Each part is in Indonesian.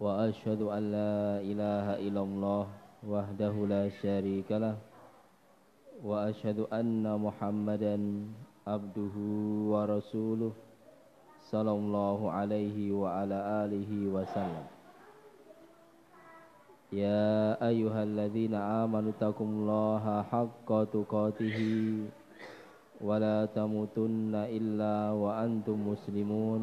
wa ashhadu an la ilaha illallah wahdahu la syarika lah wa ashhadu anna muhammadan abduhu wa rasuluh sallallahu alaihi wa ala alihi wa sallam يا أيها الذين آمنوا اتقوا الله حق تقاته ولا تموتن إلا وأنتم مسلمون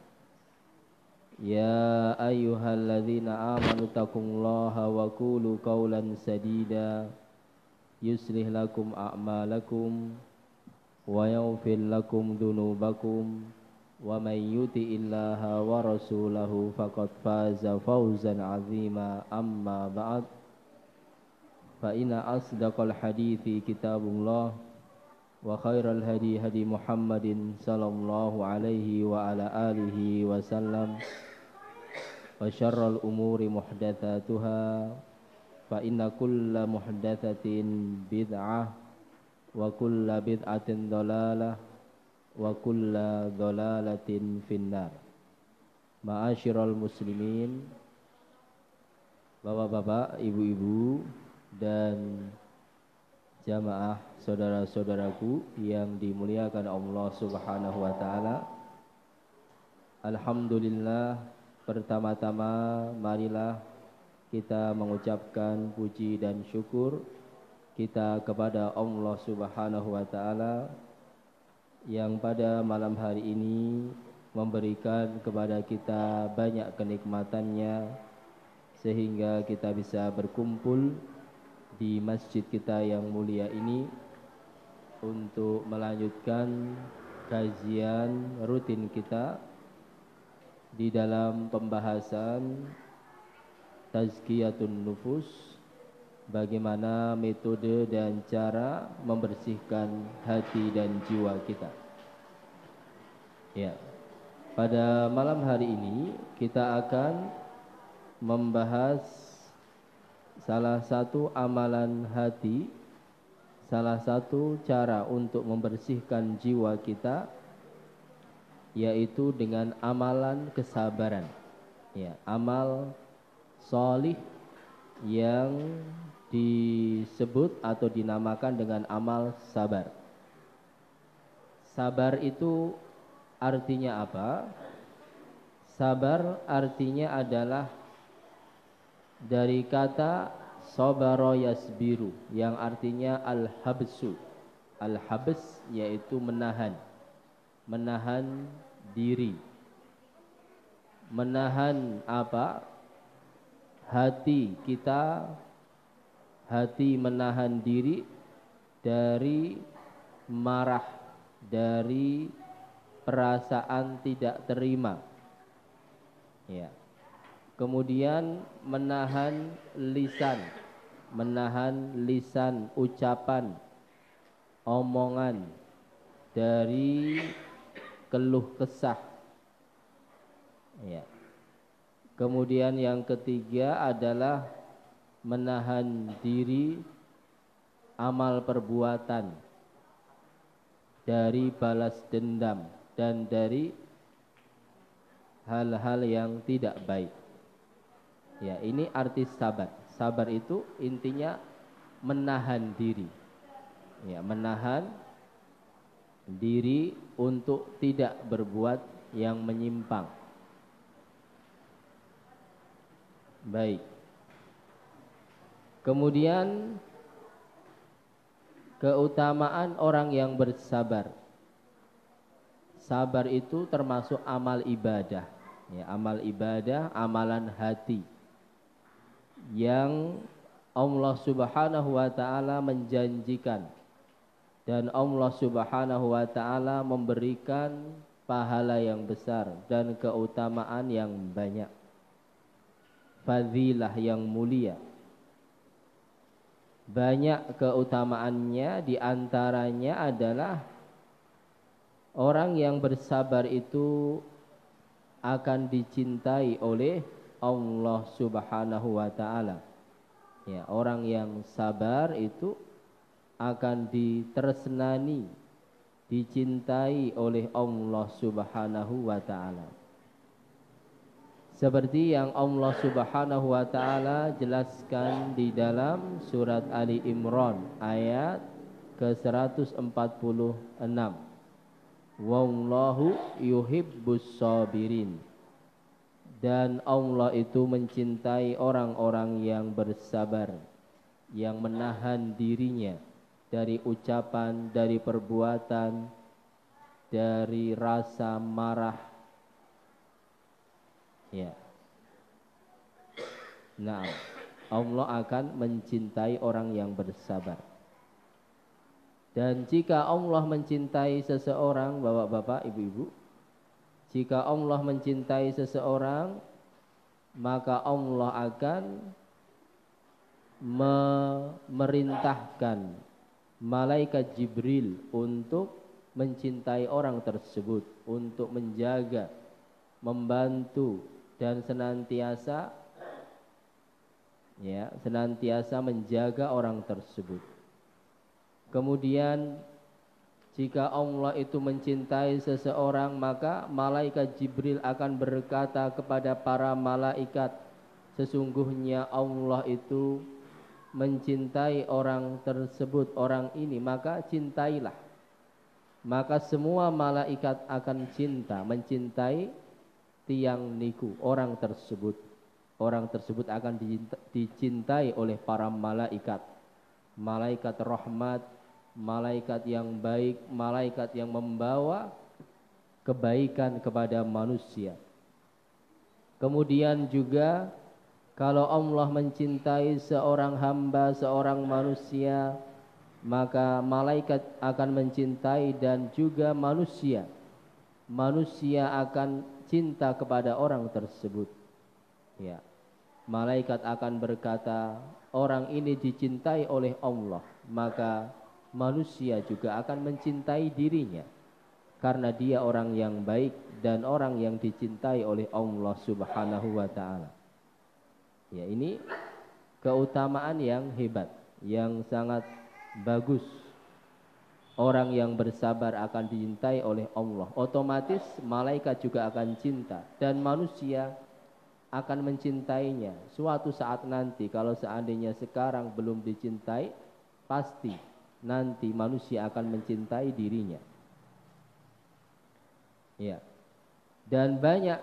يا أيها الذين آمنوا اتقوا الله وقولوا قولا سديدا يصلح لكم أعمالكم ويغفر لكم ذنوبكم ومن يطع الله ورسوله فقد فاز فوزا عظيما أما بعد فإن أصدق الحديث كتاب الله وخير الهدي هدي محمد صلى الله عليه وعلى آله وسلم وشر الأمور محدثاتها فإن كل محدثة بدعة وكل بدعة ضلالة وكل ضلالة في النار معاشر المسلمين Bapak-bapak, ibu-ibu, dan jamaah saudara-saudaraku yang dimuliakan Allah Subhanahu wa taala. Alhamdulillah pertama-tama marilah kita mengucapkan puji dan syukur kita kepada Allah Subhanahu wa taala yang pada malam hari ini memberikan kepada kita banyak kenikmatannya sehingga kita bisa berkumpul di masjid kita yang mulia ini untuk melanjutkan kajian rutin kita di dalam pembahasan tazkiyatun nufus bagaimana metode dan cara membersihkan hati dan jiwa kita. Ya. Pada malam hari ini kita akan membahas salah satu amalan hati, salah satu cara untuk membersihkan jiwa kita, yaitu dengan amalan kesabaran. Ya, amal solih yang disebut atau dinamakan dengan amal sabar. Sabar itu artinya apa? Sabar artinya adalah dari kata sabara yasbiru yang artinya al-habsu. Al-habs yaitu menahan. Menahan diri. Menahan apa? Hati kita hati menahan diri dari marah, dari perasaan tidak terima. Ya kemudian menahan lisan, menahan lisan ucapan, omongan dari keluh kesah. Ya. Kemudian yang ketiga adalah menahan diri amal perbuatan dari balas dendam dan dari hal-hal yang tidak baik. Ya, ini arti sabar. Sabar itu intinya menahan diri. Ya, menahan diri untuk tidak berbuat yang menyimpang. Baik. Kemudian keutamaan orang yang bersabar. Sabar itu termasuk amal ibadah, ya, amal ibadah, amalan hati yang Allah Subhanahu wa taala menjanjikan dan Allah Subhanahu wa taala memberikan pahala yang besar dan keutamaan yang banyak. Fadilah yang mulia. Banyak keutamaannya di antaranya adalah orang yang bersabar itu akan dicintai oleh Allah Subhanahu wa taala. Ya, orang yang sabar itu akan ditersenani dicintai oleh Allah Subhanahu wa taala. Seperti yang Allah Subhanahu wa taala jelaskan di dalam surat Ali Imran ayat ke-146. Wallahu yuhibbus sabirin. Dan Allah itu mencintai orang-orang yang bersabar, yang menahan dirinya dari ucapan, dari perbuatan, dari rasa marah. Ya. Nah, Allah akan mencintai orang yang bersabar. Dan jika Allah mencintai seseorang, bapak-bapak, ibu-ibu, jika Allah mencintai seseorang, maka Allah akan memerintahkan malaikat Jibril untuk mencintai orang tersebut, untuk menjaga, membantu dan senantiasa ya, senantiasa menjaga orang tersebut. Kemudian jika Allah itu mencintai seseorang maka malaikat Jibril akan berkata kepada para malaikat sesungguhnya Allah itu mencintai orang tersebut, orang ini, maka cintailah. Maka semua malaikat akan cinta, mencintai tiang niku, orang tersebut. Orang tersebut akan dicintai oleh para malaikat. Malaikat rahmat, malaikat yang baik, malaikat yang membawa kebaikan kepada manusia. Kemudian juga kalau Allah mencintai seorang hamba, seorang manusia, maka malaikat akan mencintai dan juga manusia. Manusia akan cinta kepada orang tersebut. Ya. Malaikat akan berkata, orang ini dicintai oleh Allah, maka manusia juga akan mencintai dirinya karena dia orang yang baik dan orang yang dicintai oleh Allah Subhanahu wa taala. Ya, ini keutamaan yang hebat, yang sangat bagus. Orang yang bersabar akan dicintai oleh Allah. Otomatis malaikat juga akan cinta dan manusia akan mencintainya. Suatu saat nanti kalau seandainya sekarang belum dicintai, pasti nanti manusia akan mencintai dirinya. Ya. Dan banyak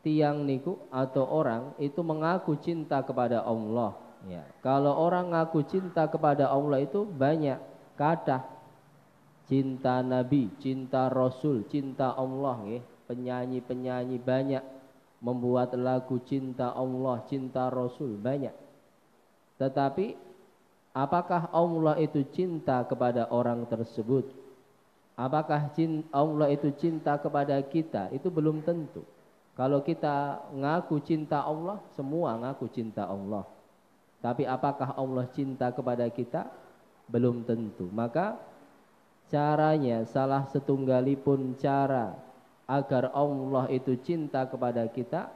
tiang niku atau orang itu mengaku cinta kepada Allah. Ya. Kalau orang ngaku cinta kepada Allah itu banyak kata cinta Nabi, cinta Rasul, cinta Allah. Ya. Penyanyi-penyanyi banyak membuat lagu cinta Allah, cinta Rasul banyak. Tetapi apakah Allah itu cinta kepada orang tersebut? Apakah Allah itu cinta kepada kita? Itu belum tentu. Kalau kita ngaku cinta Allah, semua ngaku cinta Allah. Tapi apakah Allah cinta kepada kita? Belum tentu. Maka caranya salah setunggalipun cara agar Allah itu cinta kepada kita,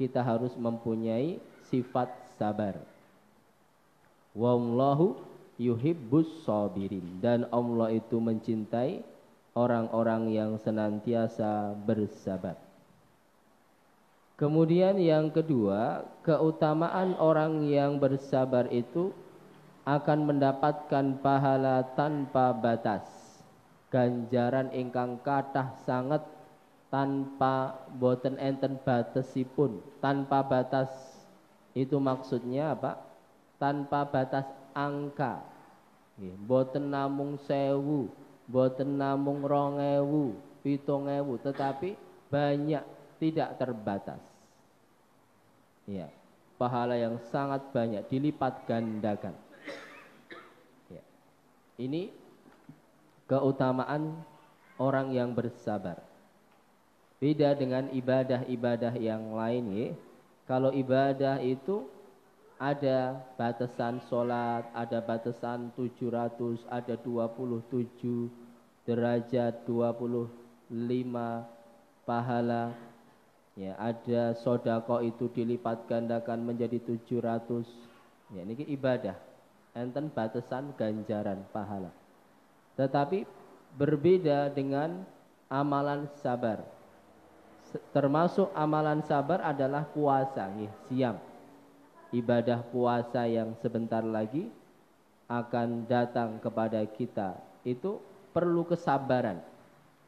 kita harus mempunyai sifat sabar. Wallahu yuhibbus sabirin dan Allah itu mencintai orang-orang yang senantiasa bersabar. Kemudian yang kedua, keutamaan orang yang bersabar itu akan mendapatkan pahala tanpa batas. Ganjaran ingkang kathah sangat tanpa boten enten batasipun, tanpa batas. Itu maksudnya apa? tanpa batas angka. Boten namung sewu, boten namung rongewu, pitongewu, tetapi banyak tidak terbatas. Ya, pahala yang sangat banyak dilipat gandakan. Ya. Ini keutamaan orang yang bersabar. Beda dengan ibadah-ibadah yang lain ya. Kalau ibadah itu ada batasan sholat, ada batasan 700, ada 27 derajat, 25 pahala. Ya, ada sodako itu dilipat gandakan menjadi 700. Ya, ini ibadah. Enten batasan ganjaran pahala. Tetapi berbeda dengan amalan sabar termasuk amalan sabar adalah puasa ya, siam ibadah puasa yang sebentar lagi akan datang kepada kita itu perlu kesabaran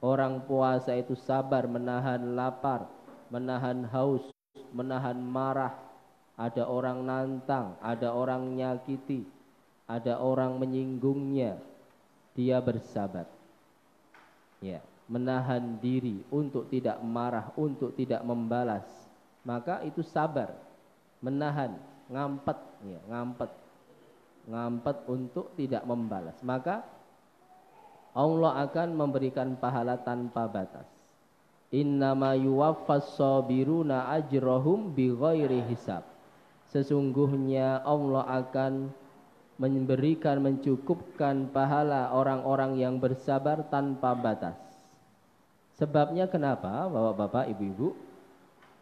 orang puasa itu sabar menahan lapar menahan haus menahan marah. Ada orang nantang ada orang nyakiti ada orang menyinggungnya. Dia bersabar. Ya menahan diri untuk tidak marah, untuk tidak membalas, maka itu sabar, menahan, ngampet, ya, ngampet, ngampet untuk tidak membalas. Maka Allah akan memberikan pahala tanpa batas. Innama yuwaffas sabiruna ajrohum bighairi hisab. Sesungguhnya Allah akan memberikan mencukupkan pahala orang-orang yang bersabar tanpa batas. Sebabnya kenapa Bapak-bapak, Ibu-ibu?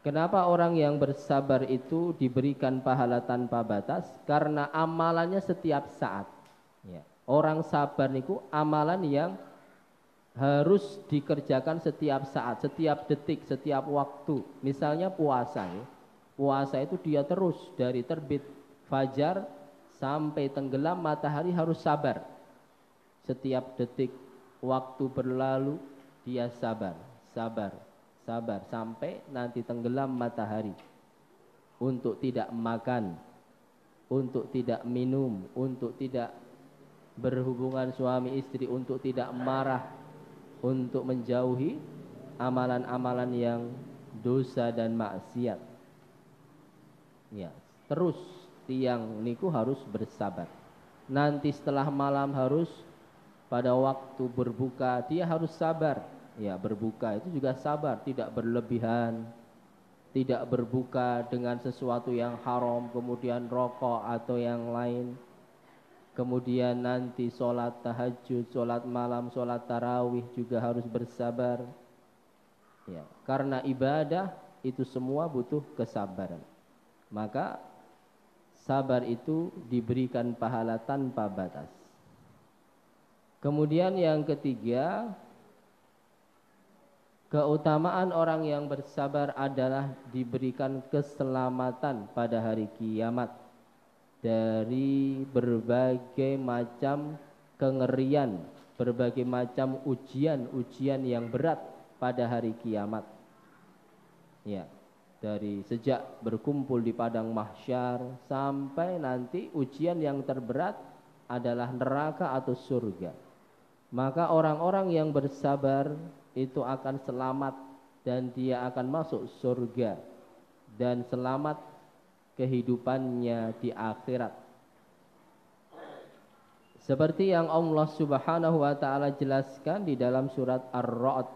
Kenapa orang yang bersabar itu diberikan pahala tanpa batas? Karena amalannya setiap saat. Ya. Orang sabar niku amalan yang harus dikerjakan setiap saat, setiap detik, setiap waktu. Misalnya puasa ya. Puasa itu dia terus dari terbit fajar sampai tenggelam matahari harus sabar. Setiap detik waktu berlalu dia sabar, sabar, sabar sampai nanti tenggelam matahari untuk tidak makan, untuk tidak minum, untuk tidak berhubungan suami istri, untuk tidak marah, untuk menjauhi amalan-amalan yang dosa dan maksiat. Ya, terus tiang niku harus bersabar. Nanti setelah malam harus pada waktu berbuka dia harus sabar ya berbuka itu juga sabar, tidak berlebihan, tidak berbuka dengan sesuatu yang haram, kemudian rokok atau yang lain. Kemudian nanti sholat tahajud, sholat malam, sholat tarawih juga harus bersabar. Ya, karena ibadah itu semua butuh kesabaran. Maka sabar itu diberikan pahala tanpa batas. Kemudian yang ketiga, Keutamaan orang yang bersabar adalah diberikan keselamatan pada hari kiamat dari berbagai macam kengerian, berbagai macam ujian-ujian yang berat pada hari kiamat. Ya, dari sejak berkumpul di padang mahsyar sampai nanti ujian yang terberat adalah neraka atau surga. Maka orang-orang yang bersabar itu akan selamat dan dia akan masuk surga dan selamat kehidupannya di akhirat. Seperti yang Allah Subhanahu wa taala jelaskan di dalam surat Ar-Ra'd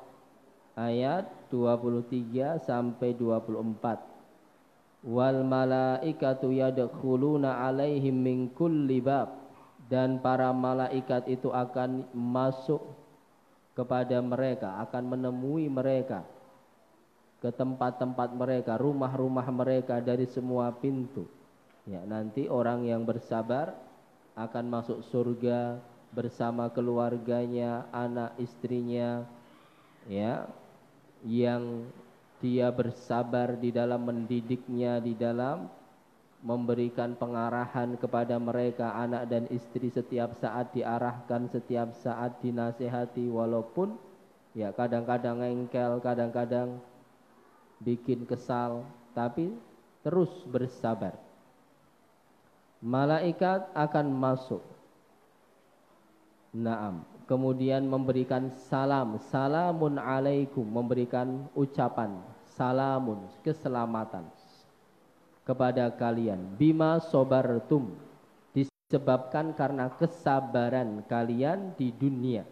ayat 23 sampai 24. Wal malaikatu yadkhuluna alaihim min kulli bab dan para malaikat itu akan masuk kepada mereka, akan menemui mereka ke tempat-tempat mereka, rumah-rumah mereka dari semua pintu. Ya, nanti orang yang bersabar akan masuk surga bersama keluarganya, anak istrinya, ya, yang dia bersabar di dalam mendidiknya, di dalam memberikan pengarahan kepada mereka anak dan istri setiap saat diarahkan setiap saat dinasehati walaupun ya kadang-kadang engkel kadang-kadang bikin kesal tapi terus bersabar malaikat akan masuk. Naam. Kemudian memberikan salam, salamun alaikum, memberikan ucapan salamun, keselamatan kepada kalian. Bima sobartum, disebabkan karena kesabaran kalian di dunia.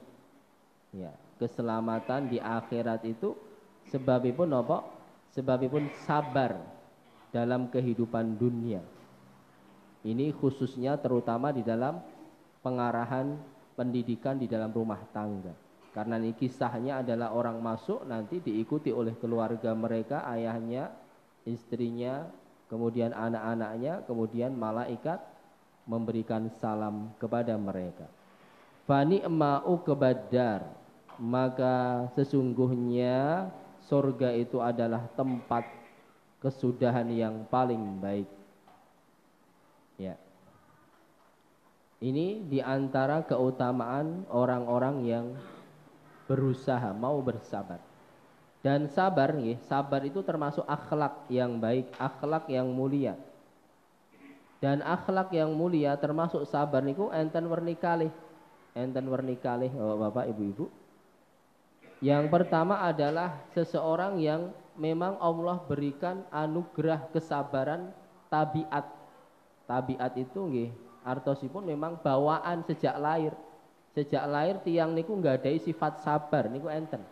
Ya, keselamatan di akhirat itu sebabipun apa? Sebabipun sabar dalam kehidupan dunia. Ini khususnya terutama di dalam pengarahan pendidikan di dalam rumah tangga. Karena ini kisahnya adalah orang masuk nanti diikuti oleh keluarga mereka, ayahnya, istrinya, kemudian anak-anaknya, kemudian malaikat memberikan salam kepada mereka. Fani emma'u kebadar, maka sesungguhnya surga itu adalah tempat kesudahan yang paling baik. Ya. Ini di antara keutamaan orang-orang yang berusaha mau bersabar. Dan sabar, ya, sabar itu termasuk akhlak yang baik, akhlak yang mulia. Dan akhlak yang mulia termasuk sabar niku enten werni kalih. Enten werni kalih Bapak Ibu-ibu. Yang pertama adalah seseorang yang memang Allah berikan anugerah kesabaran tabiat tabiat itu nggih artosipun memang bawaan sejak lahir. Sejak lahir tiang niku nggak ada sifat sabar niku enten.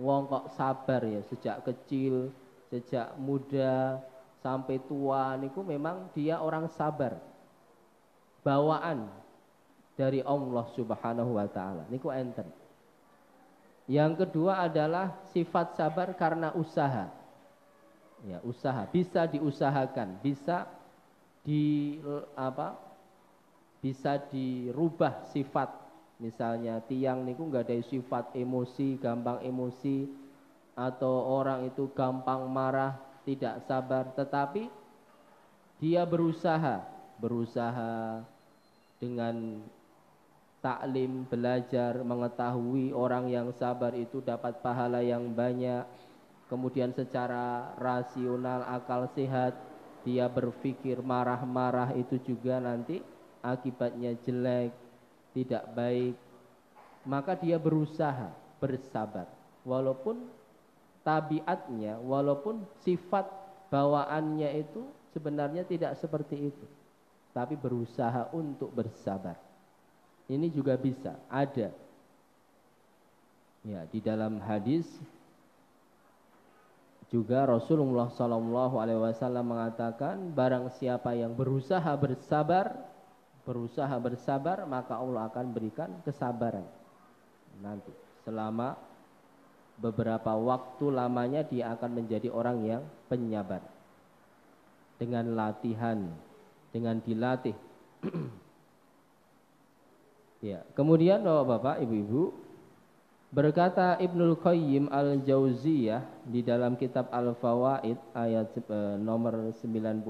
Wong kok sabar ya sejak kecil, sejak muda sampai tua niku memang dia orang sabar. Bawaan dari Allah Subhanahu wa taala niku enten. Yang kedua adalah sifat sabar karena usaha. Ya, usaha. Bisa diusahakan, bisa di apa bisa dirubah sifat. Misalnya tiang niku nggak ada sifat emosi gampang emosi atau orang itu gampang marah tidak sabar. Tetapi dia berusaha berusaha dengan taklim belajar mengetahui orang yang sabar itu dapat pahala yang banyak kemudian secara rasional akal sehat dia berpikir marah-marah itu juga nanti akibatnya jelek, tidak baik, maka dia berusaha bersabar. Walaupun tabiatnya, walaupun sifat bawaannya itu sebenarnya tidak seperti itu. Tapi berusaha untuk bersabar. Ini juga bisa, ada. Ya, di dalam hadis juga Rasulullah Shallallahu Alaihi Wasallam mengatakan, barang siapa yang berusaha bersabar, berusaha bersabar, maka Allah akan berikan kesabaran. Nanti selama beberapa waktu lamanya dia akan menjadi orang yang penyabar. Dengan latihan, dengan dilatih. ya, kemudian Bapak, Ibu-ibu, Berkata Ibnul Qayyim Al-Jauziyah di dalam kitab Al-Fawaid ayat e, nomor 95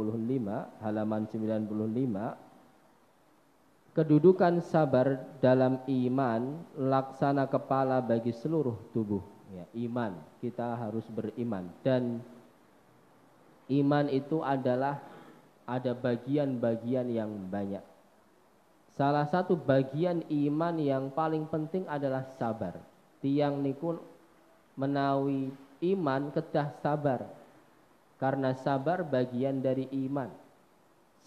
halaman 95 kedudukan sabar dalam iman laksana kepala bagi seluruh tubuh. Ya iman kita harus beriman. Dan iman itu adalah ada bagian-bagian yang banyak salah satu bagian iman yang paling penting adalah sabar. Tiang niku menawi iman kedah sabar. Karena sabar bagian dari iman.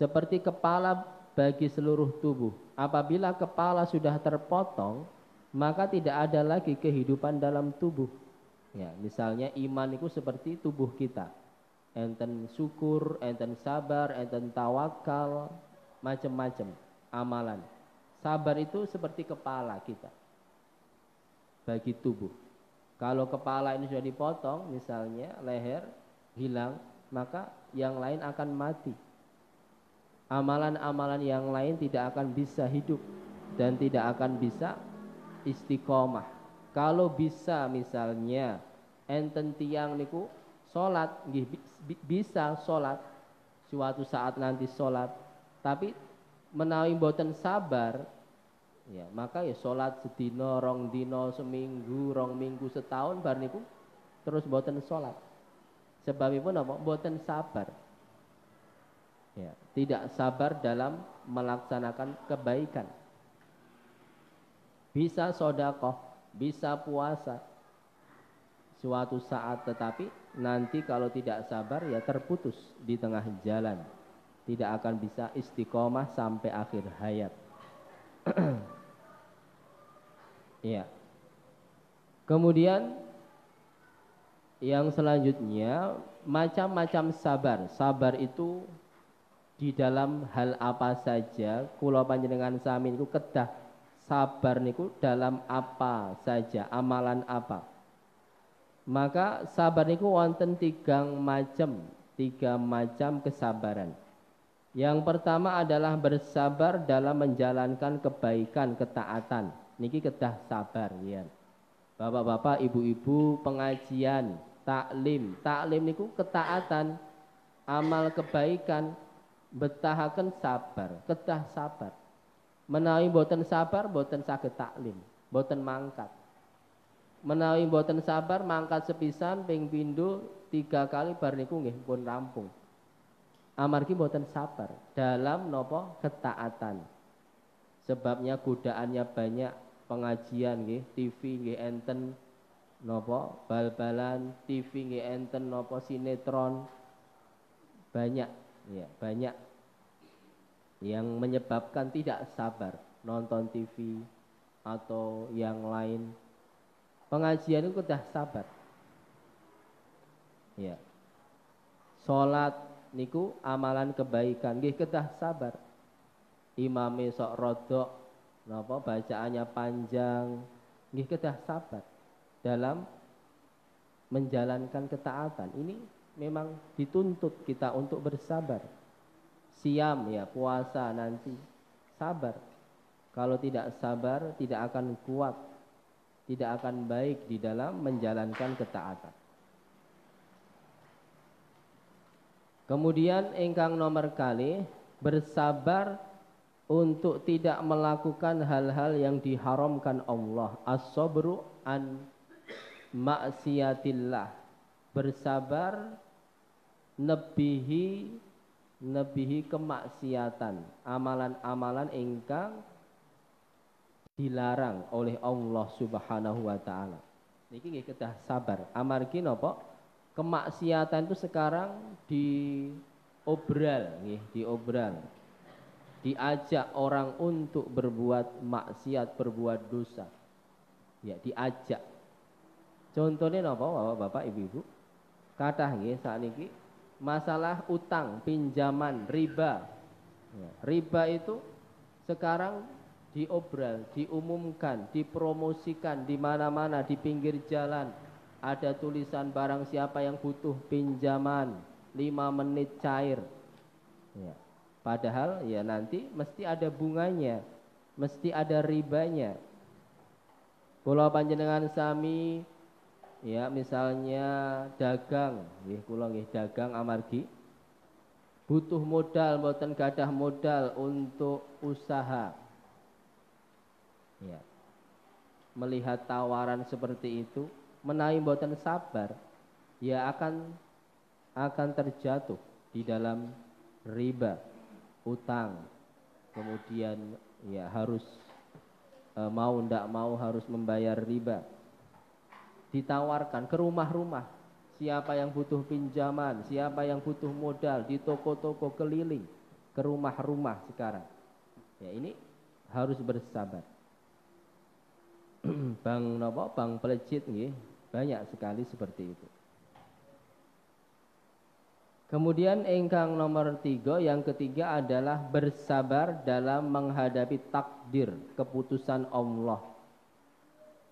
Seperti kepala bagi seluruh tubuh. Apabila kepala sudah terpotong maka tidak ada lagi kehidupan dalam tubuh. Ya misalnya iman itu seperti tubuh kita. Enten syukur enten sabar enten tawakal macam-macam amalan sabar itu seperti kepala kita bagi tubuh. Kalau kepala ini sudah dipotong, misalnya leher hilang, maka yang lain akan mati. Amalan-amalan yang lain tidak akan bisa hidup dan tidak akan bisa istiqomah. Kalau bisa misalnya enten tiang niku sholat, bisa sholat suatu saat nanti sholat, tapi menawi boten sabar Ya, maka ya sholat sedino, rong dino, seminggu, rong minggu, setahun bar niku terus boten sholat. Sebab itu apa? Boten sabar. Ya, tidak sabar dalam melaksanakan kebaikan. Bisa sodakoh, bisa puasa. Suatu saat tetapi nanti kalau tidak sabar ya terputus di tengah jalan. Tidak akan bisa istiqomah sampai akhir hayat. Iya. Kemudian yang selanjutnya macam-macam sabar. Sabar itu di dalam hal apa saja kula panjenengan sami niku kedah sabar niku dalam apa saja amalan apa maka sabar niku wonten tiga macam tiga macam kesabaran yang pertama adalah bersabar dalam menjalankan kebaikan ketaatan niki kedah sabar ya Bapak-bapak, ibu-ibu, pengajian, taklim. Taklim niku ketaatan, amal kebaikan, betahaken sabar, kedah sabar. Menawi boten sabar, boten saged taklim, boten mangkat. Menawi boten sabar, mangkat sepisan ping tiga kali bar niku nggih pun rampung. Amargi boten sabar dalam nopo ketaatan. Sebabnya godaannya banyak pengajian nggih, TV nggih enten nopo bal-balan, TV nggih enten nopo sinetron banyak ya banyak yang menyebabkan tidak sabar nonton TV atau yang lain. Pengajian itu sudah sabar. Ya sholat niku amalan kebaikan nggih kedah sabar imame sok rodok napa bacaannya panjang nggih kedah sabar dalam menjalankan ketaatan ini memang dituntut kita untuk bersabar. Siam ya, puasa nanti. Sabar. Kalau tidak sabar, tidak akan kuat, tidak akan baik di dalam menjalankan ketaatan. Kemudian engkang nomor kali bersabar untuk tidak melakukan hal-hal yang diharamkan Allah. As-sabru an maksiatillah. Bersabar nebihi nebihi kemaksiatan amalan-amalan ingkang dilarang oleh Allah Subhanahu wa taala. Niki nggih kedah sabar. Amargi napa? Kemaksiatan itu sekarang di obral nggih, diobral. Diajak orang untuk berbuat maksiat, berbuat dosa. Ya, diajak. Contohnya napa Bapak-bapak, Ibu-ibu? Kathah nggih sakniki masalah utang, pinjaman, riba. Ya, riba itu sekarang diobral, diumumkan, dipromosikan di mana-mana di pinggir jalan. Ada tulisan barang siapa yang butuh pinjaman 5 menit cair. Ya. Padahal ya nanti mesti ada bunganya, mesti ada ribanya. Pulau panjenengan sami ya misalnya dagang nggih kula nggih dagang amargi butuh modal mboten gadah modal untuk usaha ya melihat tawaran seperti itu menawi mboten sabar ya akan akan terjatuh di dalam riba utang kemudian ya harus e, mau ndak mau harus membayar riba ditawarkan ke rumah-rumah. Siapa yang butuh pinjaman, siapa yang butuh modal di toko-toko keliling, ke rumah-rumah sekarang. Ya ini harus bersabar. bang nopo, bang pelejit nih, banyak sekali seperti itu. Kemudian engkang nomor tiga, yang ketiga adalah bersabar dalam menghadapi takdir keputusan Allah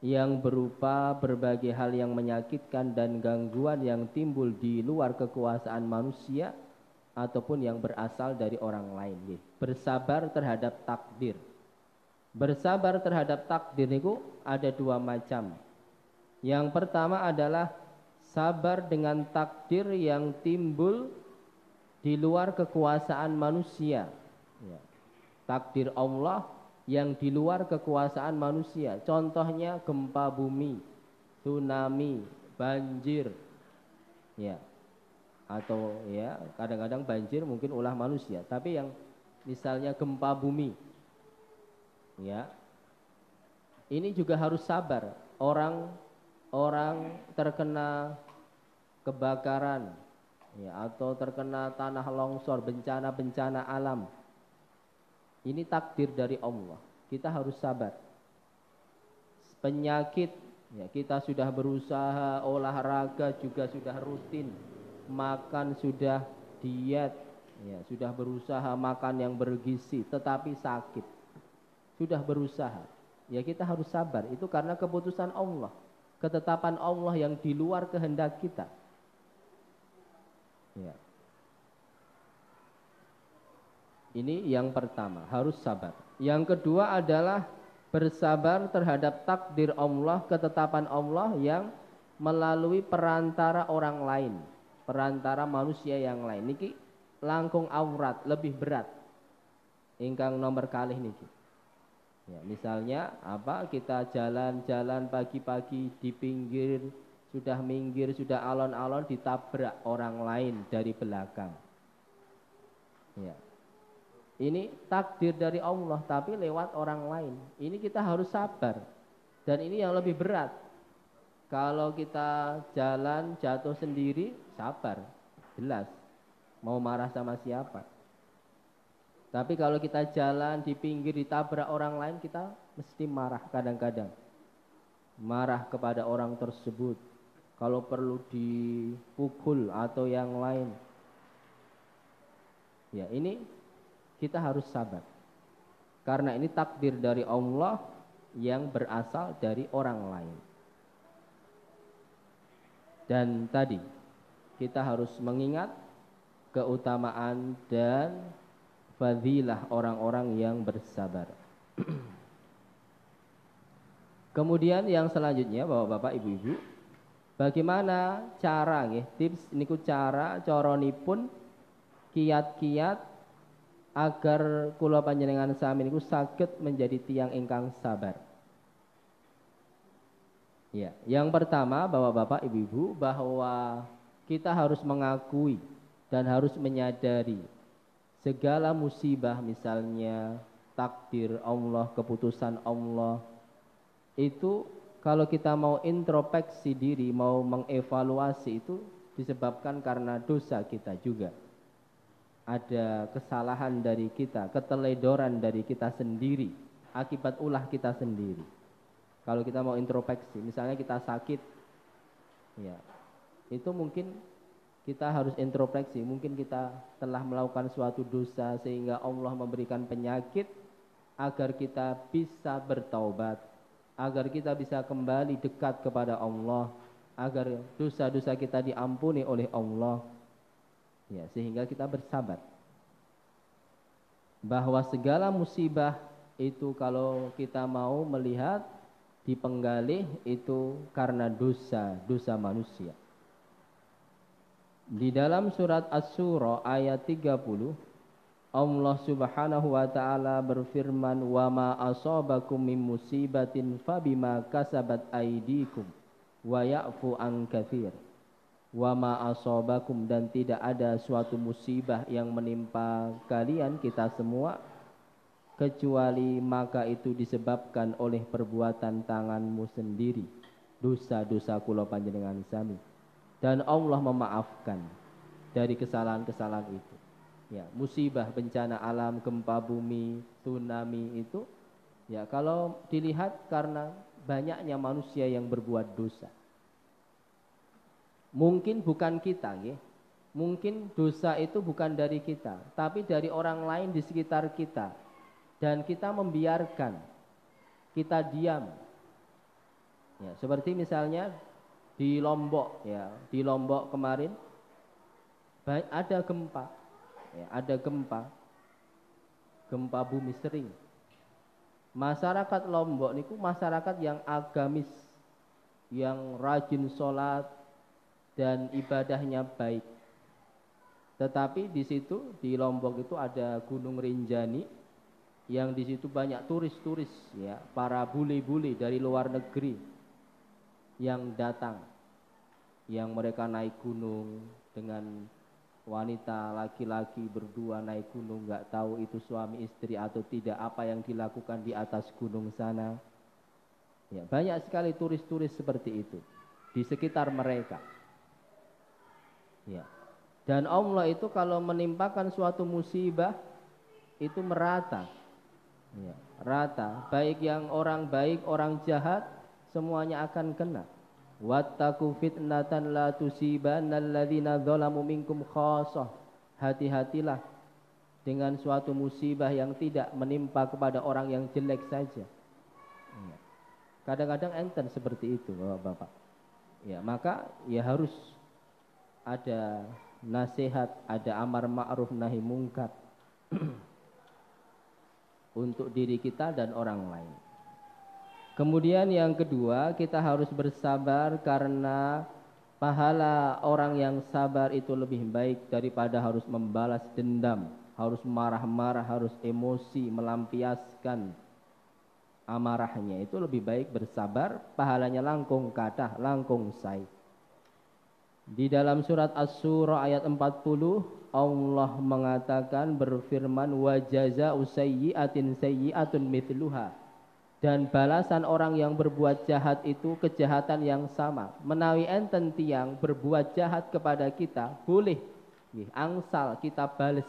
yang berupa berbagai hal yang menyakitkan dan gangguan yang timbul di luar kekuasaan manusia ataupun yang berasal dari orang lain. Bersabar terhadap takdir. Bersabar terhadap takdir itu ada dua macam. Yang pertama adalah sabar dengan takdir yang timbul di luar kekuasaan manusia. Ya. Takdir Allah yang di luar kekuasaan manusia. Contohnya gempa bumi, tsunami, banjir. Ya. atau ya kadang-kadang banjir mungkin ulah manusia tapi yang misalnya gempa bumi ya. Ini juga harus sabar. Orang orang terkena kebakaran ya atau terkena tanah longsor bencana-bencana alam. Ini takdir dari Allah. Kita harus sabar. Penyakit ya kita sudah berusaha olahraga juga sudah rutin. Makan sudah diet ya sudah berusaha makan yang bergizi tetapi sakit sudah berusaha. Ya kita harus sabar. Itu karena keputusan Allah. Ketetapan Allah yang di luar kehendak kita. Ya. Ini yang pertama harus sabar. Yang kedua adalah bersabar terhadap takdir Allah ketetapan Allah yang melalui perantara orang lain perantara manusia yang lain. Niki langkung aurat lebih berat. Ingkang nomor kali niki ya misalnya apa kita jalan-jalan pagi-pagi di pinggir sudah minggir sudah alon-alon ditabrak orang lain dari belakang. Ya. Ini takdir dari Allah tapi lewat orang lain. Ini kita harus sabar. Dan ini yang lebih berat. Kalau kita jalan jatuh sendiri, sabar, jelas. Mau marah sama siapa? Tapi kalau kita jalan di pinggir ditabrak orang lain, kita mesti marah kadang-kadang. Marah kepada orang tersebut. Kalau perlu dipukul atau yang lain. Ya, ini kita harus sabar. Karena ini takdir dari Allah yang berasal dari orang lain. Dan tadi kita harus mengingat keutamaan dan fadilah orang-orang yang bersabar. Kemudian yang selanjutnya Bapak-bapak, Ibu-ibu, bagaimana cara nggih tips niku cara pun kiat-kiat agar kula panjenengan sami niku saged menjadi tiang ingkang sabar. Ya, yang pertama Bapak-bapak, Ibu-ibu bahwa kita harus mengakui dan harus menyadari segala musibah misalnya takdir Allah, keputusan Allah itu kalau kita mau introspeksi diri, mau mengevaluasi itu disebabkan karena dosa kita juga. Ada kesalahan dari kita, keteledoran dari kita sendiri, akibat ulah kita sendiri kalau kita mau introspeksi misalnya kita sakit ya itu mungkin kita harus introspeksi. Mungkin kita telah melakukan suatu dosa sehingga Allah memberikan penyakit agar kita bisa bertaubat agar kita bisa kembali dekat kepada Allah agar dosa-dosa kita diampuni oleh Allah. Ya sehingga kita bersabar. Bahwa segala musibah itu kalau kita mau melihat dipenggalih itu karena dosa, dosa manusia. Di dalam surat As-Surah ayat 30 Allah Subhanahu wa taala berfirman wa ma asabakum min musibatin fabima kasabat aydikum wa ya'fu an katsir. Wa ma asabakum dan tidak ada suatu musibah yang menimpa kalian kita semua kecuali maka itu disebabkan oleh perbuatan tanganmu sendiri dosa-dosa kula panjenengan sami dan Allah memaafkan dari kesalahan-kesalahan itu. Ya musibah bencana alam gempa bumi tsunami itu ya kalau dilihat karena banyaknya manusia yang berbuat dosa. Mungkin bukan kita ya. mungkin dosa itu bukan dari kita tapi dari orang lain di sekitar kita. Dan kita membiarkan kita diam. Ya seperti misalnya di Lombok ya. Di Lombok kemarin ada gempa. Ya, ada gempa. Gempa bumi sering. Masyarakat Lombok niku masyarakat yang agamis yang rajin sholat dan ibadahnya baik. Tetapi di situ di Lombok itu ada Gunung Rinjani yang di situ banyak turis-turis ya, para bule-bule dari luar negeri yang datang yang mereka naik gunung dengan wanita laki-laki berdua naik gunung nggak tahu itu suami istri atau tidak apa yang dilakukan di atas gunung sana. Ya banyak sekali turis-turis seperti itu di sekitar mereka. Ya dan Allah itu kalau menimpakan suatu musibah itu merata. Ya, rata baik yang orang baik orang jahat semuanya akan kena Wattaku fitnatan la tusibanna alladhina zalamu minkum khasah. Hati-hatilah dengan suatu musibah yang tidak menimpa kepada orang yang jelek saja. Iya. Kadang-kadang enten seperti itu, Bapak-bapak. Ya, maka ya harus ada nasihat, ada amar ma'ruf nahi mungkar untuk diri kita dan orang lain. Kemudian yang kedua, kita harus bersabar karena pahala orang yang sabar itu lebih baik daripada harus membalas dendam, harus marah-marah, harus emosi, melampiaskan amarahnya. Itu lebih baik bersabar, pahalanya langkung kata, langkung say. Di dalam surat As-Surah ayat 40 Allah mengatakan berfirman wa jazaa'u sayyi'atin sayyi'atun mithluha dan balasan orang yang berbuat jahat itu kejahatan yang sama. Menawi enten tiang berbuat jahat kepada kita, boleh. Angsal kita balas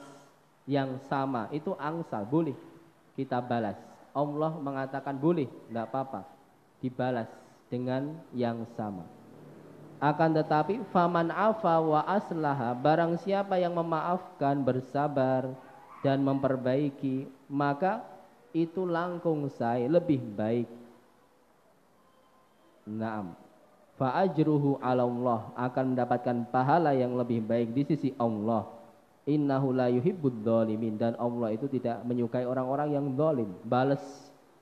yang sama, itu angsal, boleh kita balas. Allah mengatakan boleh, tidak apa-apa, dibalas dengan yang sama. Akan tetapi faman afa wa aslaha barang siapa yang memaafkan bersabar dan memperbaiki maka itu langkung saya lebih baik. Naam. Fa'ajruhu ala Allah akan mendapatkan pahala yang lebih baik di sisi Allah. Innahu la yuhibbud dhalimin dan Allah itu tidak menyukai orang-orang yang zalim, balas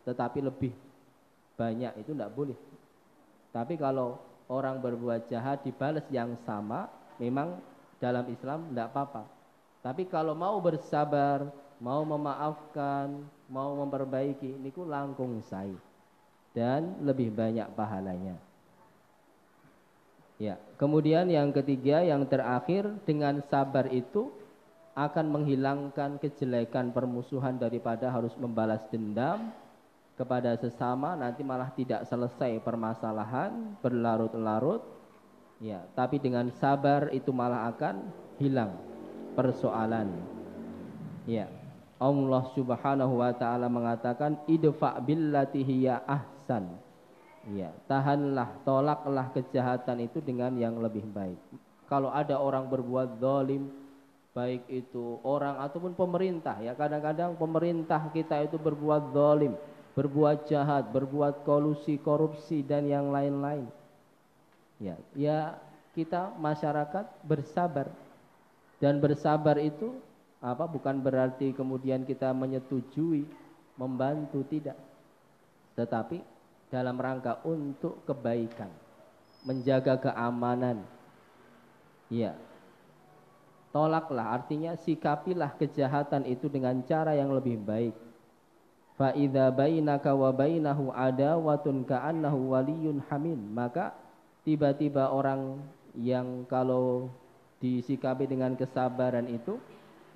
tetapi lebih banyak itu tidak boleh. Tapi kalau orang berbuat jahat dibalas yang sama, memang dalam Islam tidak apa-apa. Tapi kalau mau bersabar, mau memaafkan, mau memperbaiki niku langkung sai dan lebih banyak pahalanya. Ya, kemudian yang ketiga yang terakhir dengan sabar itu akan menghilangkan kejelekan permusuhan daripada harus membalas dendam kepada sesama nanti malah tidak selesai permasalahan berlarut-larut. Ya tapi dengan sabar itu malah akan hilang persoalan. Ya Allah Subhanahu wa taala mengatakan idfa billati hiya ahsan. Ya, tahanlah, tolaklah kejahatan itu dengan yang lebih baik. Kalau ada orang berbuat zalim, baik itu orang ataupun pemerintah ya, kadang-kadang pemerintah kita itu berbuat zalim, berbuat jahat, berbuat kolusi, korupsi dan yang lain-lain. Ya, ya kita masyarakat bersabar. Dan bersabar itu apa bukan berarti kemudian kita menyetujui, membantu tidak. Tetapi dalam rangka untuk kebaikan, menjaga keamanan. Ya. Tolaklah artinya sikapilah kejahatan itu dengan cara yang lebih baik. Fa idza bainaka wa bainahu adawatun ka'annahu waliyun hamim. Maka tiba-tiba orang yang kalau disikapi dengan kesabaran itu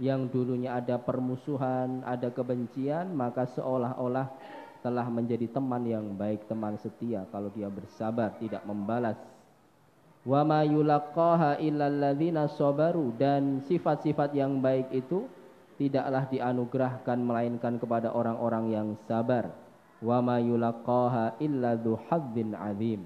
yang dulunya ada permusuhan, ada kebencian, maka seolah-olah telah menjadi teman yang baik, teman setia kalau dia bersabar, tidak membalas. Wa ma yulaqaha illal sabaru dan sifat-sifat yang baik itu tidaklah dianugerahkan melainkan kepada orang-orang yang sabar. Wa ma yulaqaha illa azim.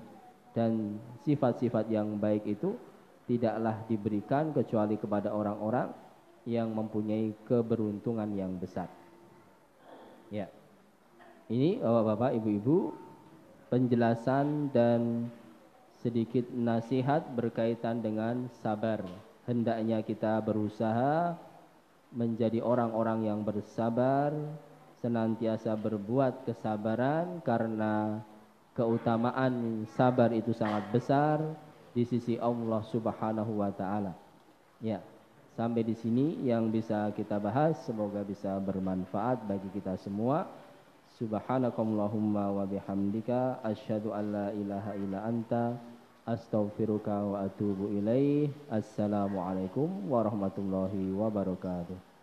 Dan sifat-sifat yang baik itu tidaklah diberikan kecuali kepada orang-orang yang mempunyai keberuntungan yang besar. Ya. Ini Bapak-bapak, Ibu-ibu, penjelasan dan sedikit nasihat berkaitan dengan sabar. Hendaknya kita berusaha menjadi orang-orang yang bersabar, senantiasa berbuat kesabaran karena keutamaan sabar itu sangat besar di sisi Allah Subhanahu wa taala. Ya. Sampai di sini yang bisa kita bahas semoga bisa bermanfaat bagi kita semua. Subhanakallahumma wa bihamdika asyhadu an la ilaha illa anta astaghfiruka wa atubu ilaih. Assalamualaikum warahmatullahi wabarakatuh.